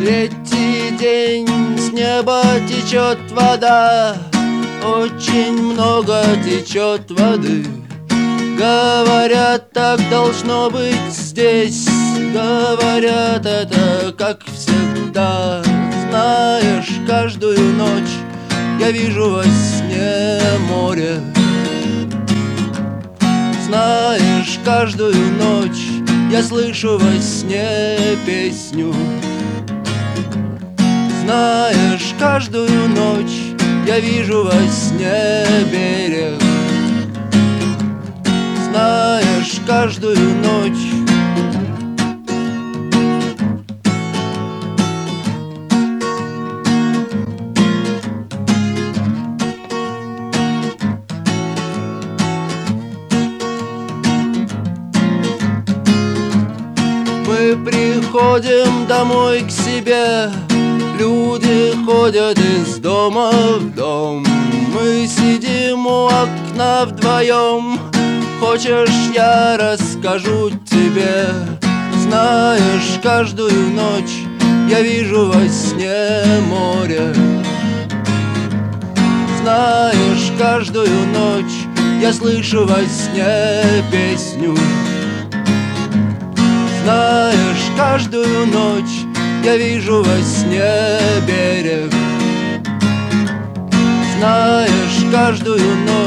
Третий день с неба течет вода. Очень много течет воды. Говорят, так должно быть здесь. Говорят, это как всегда. Знаешь, каждую ночь я вижу во сне море. Знаешь, каждую ночь я слышу во сне песню Знаешь, каждую ночь я вижу во сне берег Знаешь, каждую ночь Приходим домой к себе. Люди ходят из дома в дом. Мы сидим у окна вдвоем. Хочешь, я расскажу тебе? Знаешь, каждую ночь я вижу во сне море. Знаешь, каждую ночь я слышу во сне песню Знаешь, каждую ночь я вижу во сне берег. Знаешь, каждую ночь